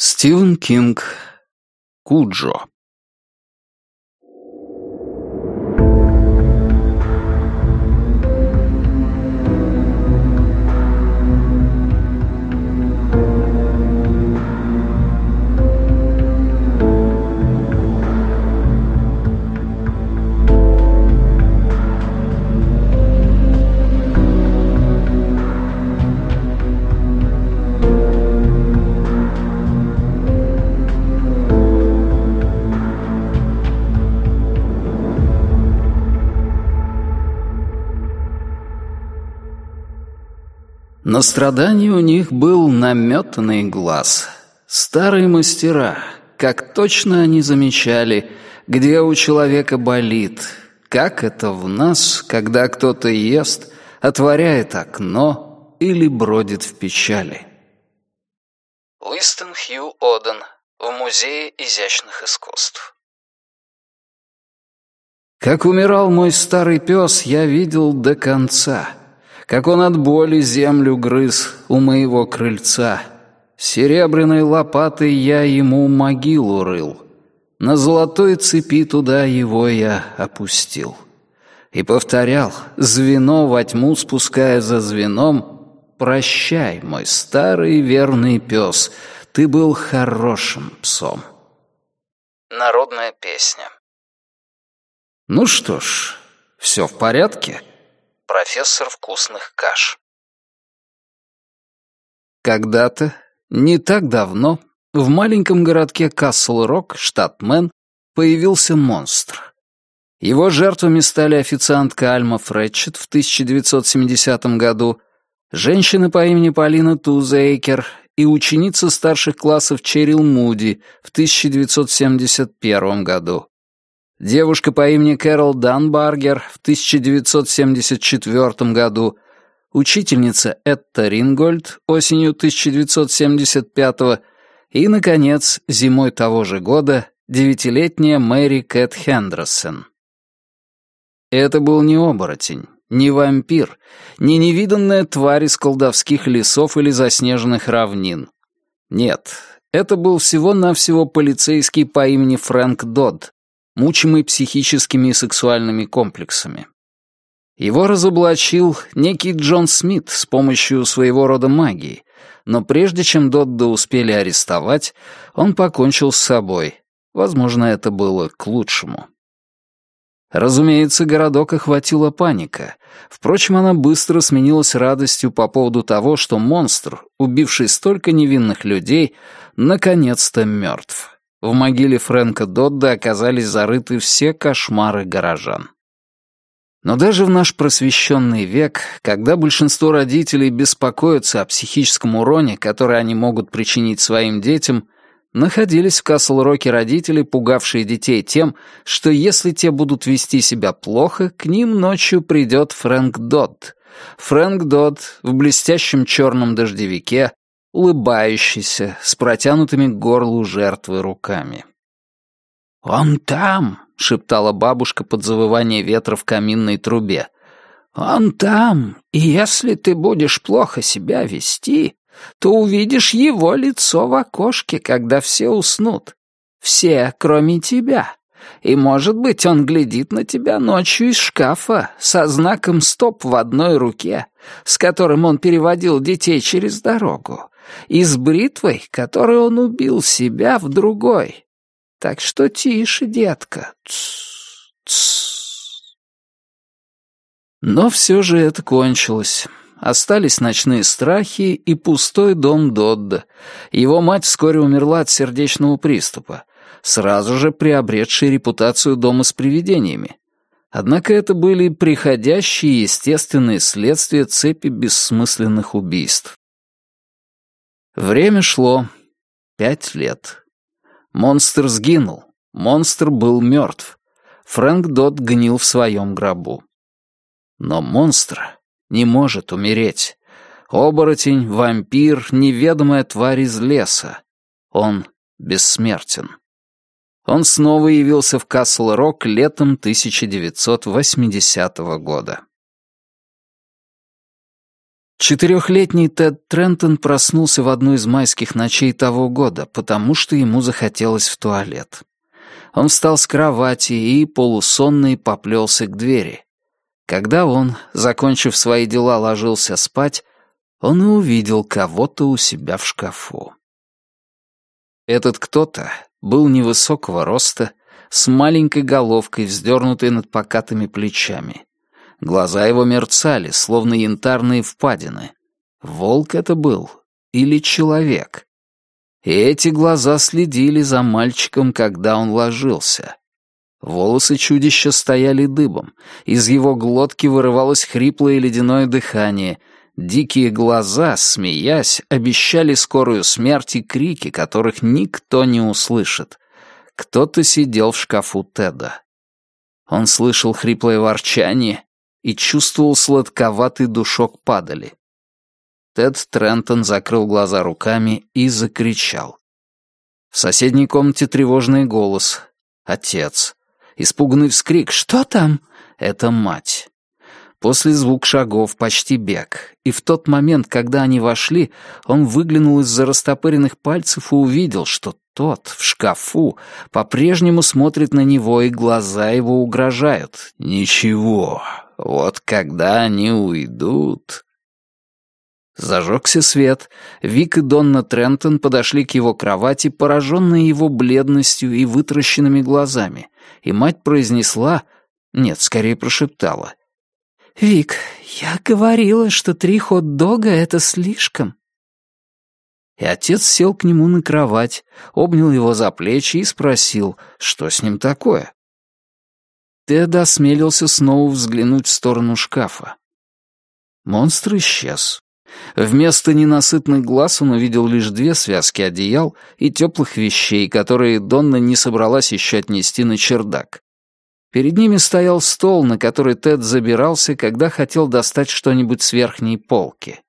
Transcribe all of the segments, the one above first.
Стивен Кинг. Куджо. На страдании у них был наметанный глаз. Старые мастера, как точно они замечали, где у человека болит, как это в нас, когда кто-то ест, отворяет окно или бродит в печали. Уистон Хью Оден в Музее изящных искусств. Как умирал мой старый пес, я видел до конца — как он от боли землю грыз у моего крыльца. Серебряной лопатой я ему могилу рыл. На золотой цепи туда его я опустил. И повторял, звено во тьму спуская за звеном, «Прощай, мой старый верный пес, ты был хорошим псом». Народная песня. Ну что ж, все в порядке? Профессор вкусных каш. Когда-то, не так давно, в маленьком городке Касл-Рок, штат Мэн, появился монстр. Его жертвами стали официантка Альма Фретчет в 1970 году, женщина по имени Полина Тузейкер и ученица старших классов Черил Муди в 1971 году. Девушка по имени Кэрол Данбаргер в 1974 году, учительница Этта Рингольд осенью 1975 и, наконец, зимой того же года девятилетняя Мэри Кэт Хендерсон. Это был не оборотень, не вампир, не невиданная тварь из колдовских лесов или заснеженных равнин. Нет, это был всего-навсего полицейский по имени Фрэнк Додд, мучимый психическими и сексуальными комплексами. Его разоблачил некий Джон Смит с помощью своего рода магии, но прежде чем Додда успели арестовать, он покончил с собой. Возможно, это было к лучшему. Разумеется, городок охватила паника. Впрочем, она быстро сменилась радостью по поводу того, что монстр, убивший столько невинных людей, наконец-то мертв. В могиле Фрэнка Додда оказались зарыты все кошмары горожан. Но даже в наш просвещенный век, когда большинство родителей беспокоятся о психическом уроне, который они могут причинить своим детям, находились в Касл-Роке родители, пугавшие детей тем, что если те будут вести себя плохо, к ним ночью придет Фрэнк Додд. Фрэнк Додд в блестящем черном дождевике, улыбающийся, с протянутыми к горлу жертвы руками. «Он там!» — шептала бабушка под завывание ветра в каминной трубе. «Он там, и если ты будешь плохо себя вести, то увидишь его лицо в окошке, когда все уснут. Все, кроме тебя. И, может быть, он глядит на тебя ночью из шкафа со знаком «стоп» в одной руке, с которым он переводил детей через дорогу, и с бритвой, которой он убил себя в другой. Так что тише, детка. Тс, тс. Но все же это кончилось. Остались ночные страхи и пустой дом Додда. Его мать вскоре умерла от сердечного приступа, сразу же приобретшей репутацию дома с привидениями. Однако это были приходящие естественные следствия цепи бессмысленных убийств. Время шло. Пять лет. Монстр сгинул. Монстр был мертв. Фрэнк Дот гнил в своем гробу. Но монстр не может умереть. Оборотень, вампир, неведомая тварь из леса. Он бессмертен. Он снова явился в Касл-Рок летом 1980 года. Четырехлетний Тед Трентон проснулся в одну из майских ночей того года, потому что ему захотелось в туалет. Он встал с кровати и, полусонный, поплелся к двери. Когда он, закончив свои дела, ложился спать, он и увидел кого-то у себя в шкафу. Этот кто-то был невысокого роста, с маленькой головкой, вздернутой над покатыми плечами. Глаза его мерцали, словно янтарные впадины. Волк это был или человек? И эти глаза следили за мальчиком, когда он ложился. Волосы чудища стояли дыбом, из его глотки вырывалось хриплое ледяное дыхание, дикие глаза, смеясь, обещали скорую смерть и крики, которых никто не услышит. Кто-то сидел в шкафу Теда. Он слышал хриплое ворчание и чувствовал сладковатый душок падали. Тед Трентон закрыл глаза руками и закричал. В соседней комнате тревожный голос. Отец. Испуганный вскрик «Что там?» Это мать. После звук шагов почти бег, и в тот момент, когда они вошли, он выглянул из-за растопыренных пальцев и увидел, что тот в шкафу по-прежнему смотрит на него, и глаза его угрожают. «Ничего, вот когда они уйдут...» Зажегся свет. Вик и Донна Трентон подошли к его кровати, пораженные его бледностью и вытращенными глазами, и мать произнесла, нет, скорее прошептала, «Вик, я говорила, что три хот-дога — это слишком». И отец сел к нему на кровать, обнял его за плечи и спросил, что с ним такое. Тед осмелился снова взглянуть в сторону шкафа. Монстр исчез. Вместо ненасытных глаз он увидел лишь две связки одеял и теплых вещей, которые Донна не собралась еще отнести на чердак. Перед ними стоял стол, на который Тед забирался, когда хотел достать что-нибудь с верхней полки.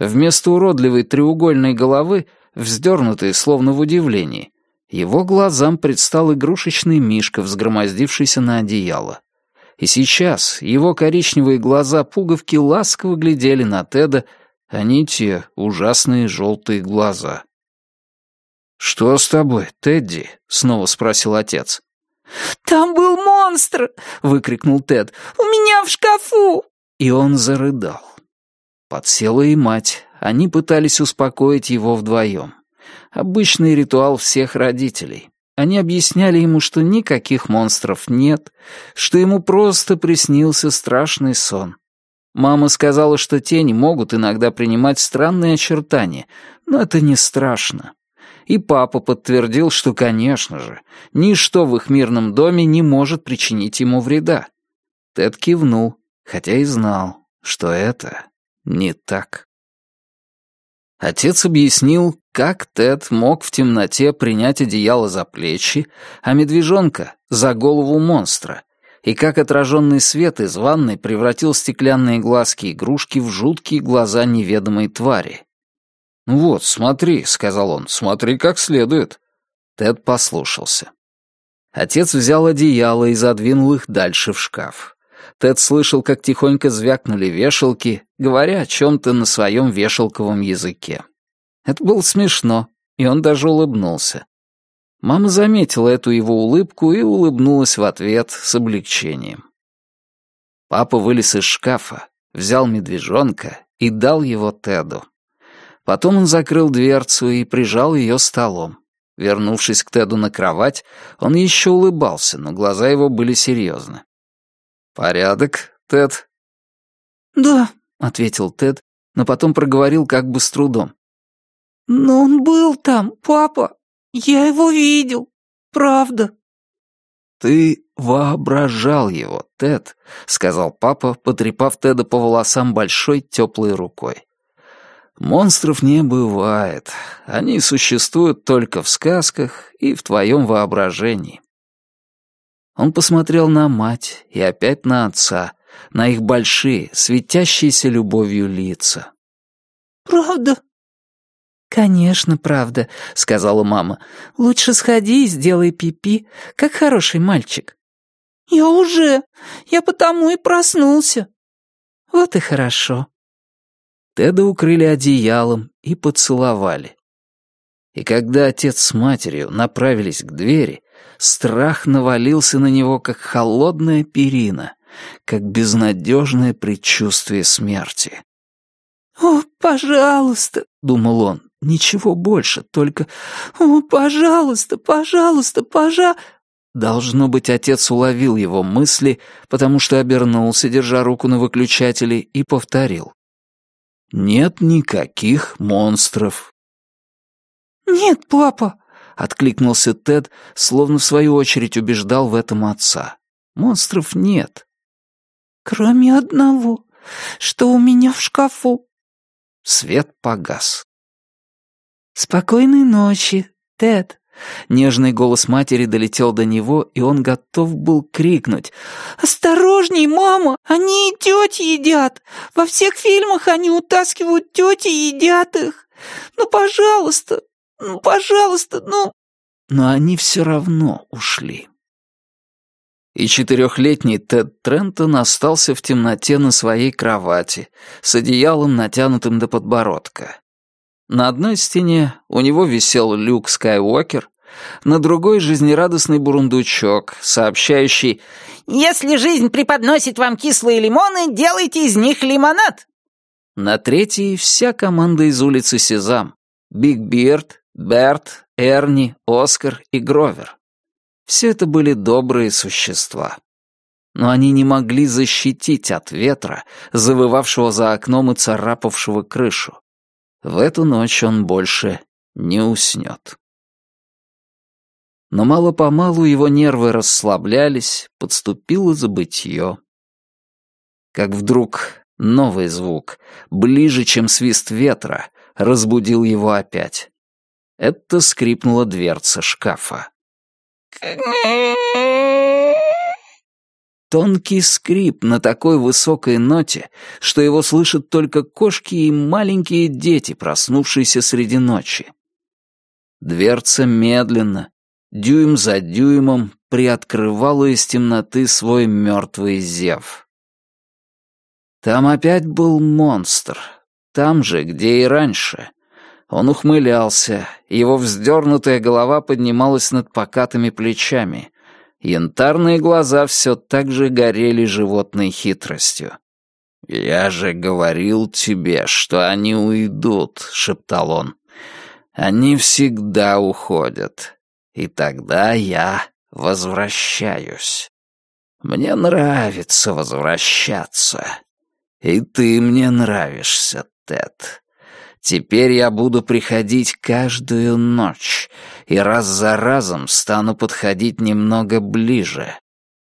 Вместо уродливой треугольной головы, вздернутой словно в удивлении, его глазам предстал игрушечный мишка, взгромоздившийся на одеяло. И сейчас его коричневые глаза-пуговки ласково глядели на Теда, а не те ужасные желтые глаза. «Что с тобой, Тедди?» — снова спросил отец. «Там был монстр!» — выкрикнул Тед. «У меня в шкафу!» И он зарыдал. Подсела и мать. Они пытались успокоить его вдвоем. Обычный ритуал всех родителей. Они объясняли ему, что никаких монстров нет, что ему просто приснился страшный сон. Мама сказала, что тени могут иногда принимать странные очертания, но это не страшно. И папа подтвердил, что, конечно же, ничто в их мирном доме не может причинить ему вреда. Тед кивнул, хотя и знал, что это не так. Отец объяснил, как Тед мог в темноте принять одеяло за плечи, а медвежонка — за голову монстра, и как отраженный свет из ванной превратил стеклянные глазки игрушки в жуткие глаза неведомой твари. «Ну «Вот, смотри», — сказал он, — «смотри как следует». Тед послушался. Отец взял одеяло и задвинул их дальше в шкаф. Тед слышал, как тихонько звякнули вешалки, говоря о чем-то на своем вешалковом языке. Это было смешно, и он даже улыбнулся. Мама заметила эту его улыбку и улыбнулась в ответ с облегчением. Папа вылез из шкафа, взял медвежонка и дал его Теду. Потом он закрыл дверцу и прижал ее столом. Вернувшись к Теду на кровать, он еще улыбался, но глаза его были серьезны. «Порядок, Тед?» «Да», — ответил Тед, но потом проговорил как бы с трудом. «Но он был там, папа. «Я его видел, правда». «Ты воображал его, Тед», — сказал папа, потрепав Теда по волосам большой теплой рукой. «Монстров не бывает. Они существуют только в сказках и в твоем воображении». Он посмотрел на мать и опять на отца, на их большие, светящиеся любовью лица. «Правда?» «Конечно, правда», — сказала мама. «Лучше сходи и сделай пипи, как хороший мальчик». «Я уже. Я потому и проснулся». «Вот и хорошо». Теда укрыли одеялом и поцеловали. И когда отец с матерью направились к двери, страх навалился на него, как холодная перина, как безнадежное предчувствие смерти. «О, пожалуйста!» — думал он. Ничего больше, только «О, пожалуйста, пожалуйста, пожа...» Должно быть, отец уловил его мысли, потому что обернулся, держа руку на выключателе, и повторил. «Нет никаких монстров». «Нет, папа», — откликнулся Тед, словно в свою очередь убеждал в этом отца. «Монстров нет». «Кроме одного, что у меня в шкафу». Свет погас. «Спокойной ночи, Тед», Нежный голос матери долетел до него, и он готов был крикнуть. «Осторожней, мама! Они и тети едят! Во всех фильмах они утаскивают тети и едят их! Ну, пожалуйста! Ну, пожалуйста, ну...» Но они все равно ушли. И четырехлетний Тед Трентон остался в темноте на своей кровати, с одеялом, натянутым до подбородка. На одной стене у него висел Люк Скайуокер, на другой — жизнерадостный бурундучок, сообщающий «Если жизнь преподносит вам кислые лимоны, делайте из них лимонад». На третьей — вся команда из улицы Сезам. Биг Бирд, Берт, Эрни, Оскар и Гровер. Все это были добрые существа. Но они не могли защитить от ветра, завывавшего за окном и царапавшего крышу. В эту ночь он больше не уснет. Но мало-помалу его нервы расслаблялись, подступило забытье. Как вдруг новый звук, ближе, чем свист ветра, разбудил его опять. Это скрипнула дверца шкафа. Тонкий скрип на такой высокой ноте, что его слышат только кошки и маленькие дети, проснувшиеся среди ночи. Дверца медленно, дюйм за дюймом, приоткрывала из темноты свой мертвый зев. Там опять был монстр, там же, где и раньше. Он ухмылялся, его вздернутая голова поднималась над покатыми плечами, Янтарные глаза все так же горели животной хитростью. «Я же говорил тебе, что они уйдут», — шептал он. «Они всегда уходят. И тогда я возвращаюсь. Мне нравится возвращаться. И ты мне нравишься, Тед. Теперь я буду приходить каждую ночь, и раз за разом стану подходить немного ближе,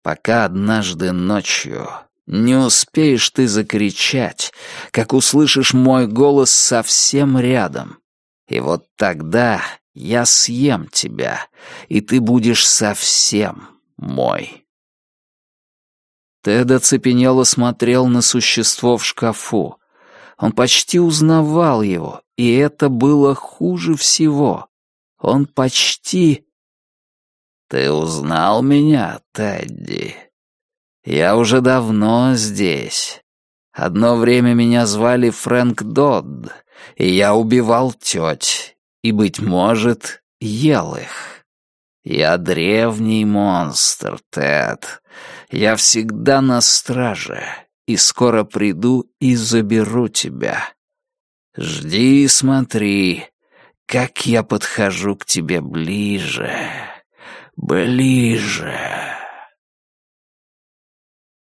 пока однажды ночью не успеешь ты закричать, как услышишь мой голос совсем рядом. И вот тогда я съем тебя, и ты будешь совсем мой. Тед оцепенело смотрел на существо в шкафу, он почти узнавал его, и это было хуже всего. Он почти... «Ты узнал меня, Тедди? Я уже давно здесь. Одно время меня звали Фрэнк Додд, и я убивал теть, и, быть может, ел их. Я древний монстр, Тед. Я всегда на страже, и скоро приду и заберу тебя. Жди и смотри, как я подхожу к тебе ближе, ближе.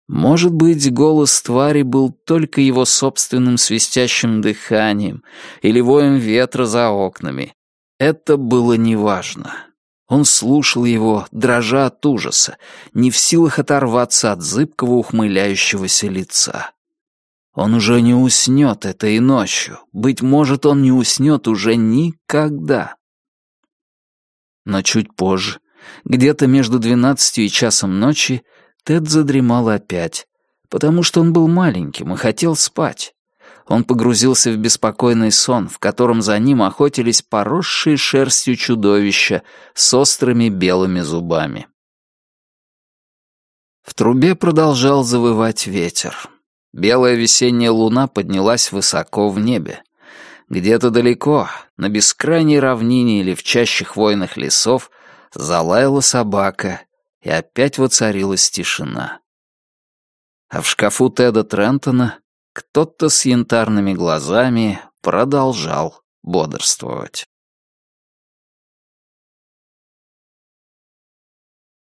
Может быть, голос твари был только его собственным свистящим дыханием или воем ветра за окнами. Это было неважно. Он слушал его, дрожа от ужаса, не в силах оторваться от зыбкого ухмыляющегося лица. Он уже не уснет этой ночью. Быть может, он не уснет уже никогда. Но чуть позже, где-то между двенадцатью и часом ночи, Тед задремал опять, потому что он был маленьким и хотел спать он погрузился в беспокойный сон, в котором за ним охотились поросшие шерстью чудовища с острыми белыми зубами. В трубе продолжал завывать ветер. Белая весенняя луна поднялась высоко в небе. Где-то далеко, на бескрайней равнине или в чаще хвойных лесов, залаяла собака, и опять воцарилась тишина. А в шкафу Теда Трентона кто-то с янтарными глазами продолжал бодрствовать.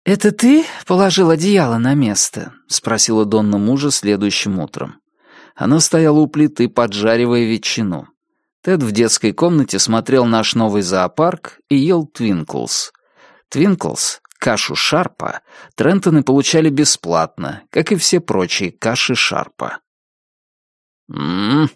«Это ты положил одеяло на место?» — спросила Донна мужа следующим утром. Она стояла у плиты, поджаривая ветчину. Тед в детской комнате смотрел наш новый зоопарк и ел Твинклс. Твинклс, кашу Шарпа, Трентоны получали бесплатно, как и все прочие каши Шарпа. «М-м-м?»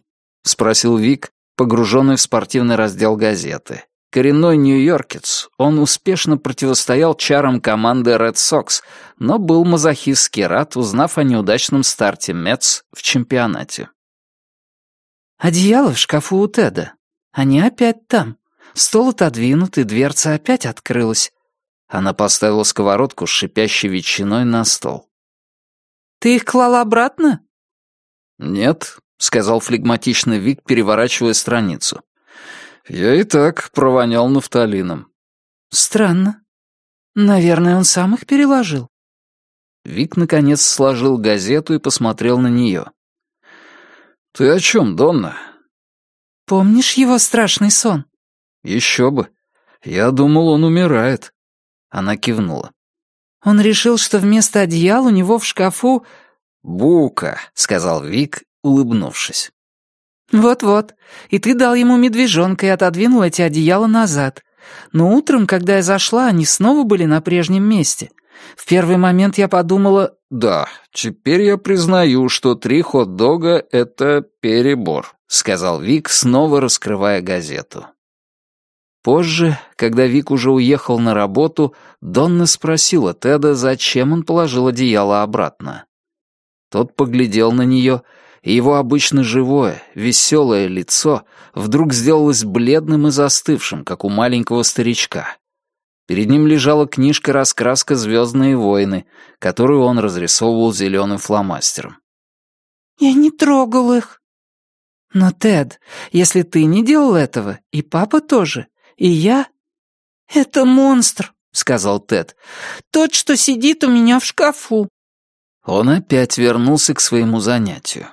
спросил Вик, погруженный в спортивный раздел газеты. Коренной нью-йоркец, он успешно противостоял чарам команды Red Sox, но был мазохистски рад, узнав о неудачном старте Мэтс в чемпионате. «Одеяло в шкафу у Теда. Они опять там. Стол отодвинут, и дверца опять открылась». Она поставила сковородку с шипящей ветчиной на стол. «Ты их клала обратно?» «Нет», — сказал флегматичный Вик, переворачивая страницу. Я и так провонял нафталином. Странно. Наверное, он сам их переложил. Вик наконец сложил газету и посмотрел на нее. «Ты о чем, Донна?» «Помнишь его страшный сон?» «Еще бы. Я думал, он умирает». Она кивнула. «Он решил, что вместо одеяла у него в шкафу...» «Бука», — сказал Вик, улыбнувшись. «Вот-вот. И ты дал ему медвежонка и отодвинул эти одеяла назад. Но утром, когда я зашла, они снова были на прежнем месте. В первый момент я подумала... «Да, теперь я признаю, что три хот-дога — это перебор», — сказал Вик, снова раскрывая газету. Позже, когда Вик уже уехал на работу, Донна спросила Теда, зачем он положил одеяло обратно. Тот поглядел на нее и его обычно живое, веселое лицо вдруг сделалось бледным и застывшим, как у маленького старичка. Перед ним лежала книжка-раскраска «Звездные войны», которую он разрисовывал зеленым фломастером. «Я не трогал их». «Но, Тед, если ты не делал этого, и папа тоже, и я...» «Это монстр», — сказал Тед. «Тот, что сидит у меня в шкафу». Он опять вернулся к своему занятию.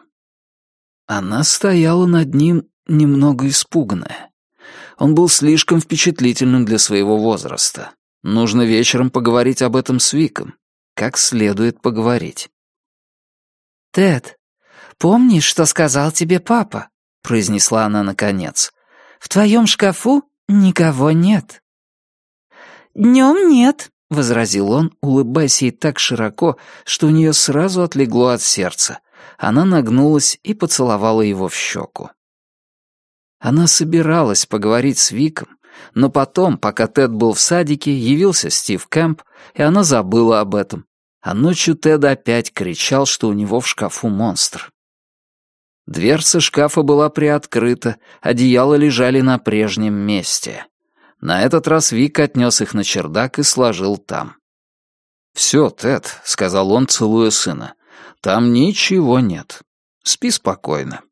Она стояла над ним немного испуганная. Он был слишком впечатлительным для своего возраста. Нужно вечером поговорить об этом с Виком. Как следует поговорить. «Тед, помнишь, что сказал тебе папа?» — произнесла она наконец. «В твоем шкафу никого нет». «Днем нет», — возразил он, улыбаясь ей так широко, что у нее сразу отлегло от сердца, она нагнулась и поцеловала его в щеку. Она собиралась поговорить с Виком, но потом, пока Тед был в садике, явился Стив Кэмп, и она забыла об этом. А ночью Тед опять кричал, что у него в шкафу монстр. Дверца шкафа была приоткрыта, одеяла лежали на прежнем месте. На этот раз Вик отнес их на чердак и сложил там. «Все, Тед», — сказал он, целуя сына, там ничего нет. Спи спокойно».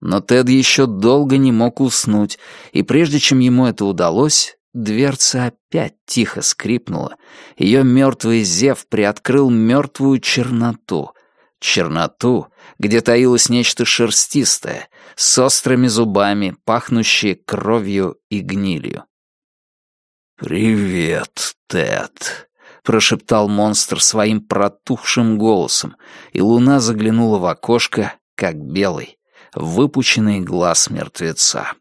Но Тед еще долго не мог уснуть, и прежде чем ему это удалось, дверца опять тихо скрипнула. Ее мертвый зев приоткрыл мертвую черноту. Черноту, где таилось нечто шерстистое, с острыми зубами, пахнущее кровью и гнилью. «Привет, Тед», прошептал монстр своим протухшим голосом, и луна заглянула в окошко, как белый, выпученный глаз мертвеца.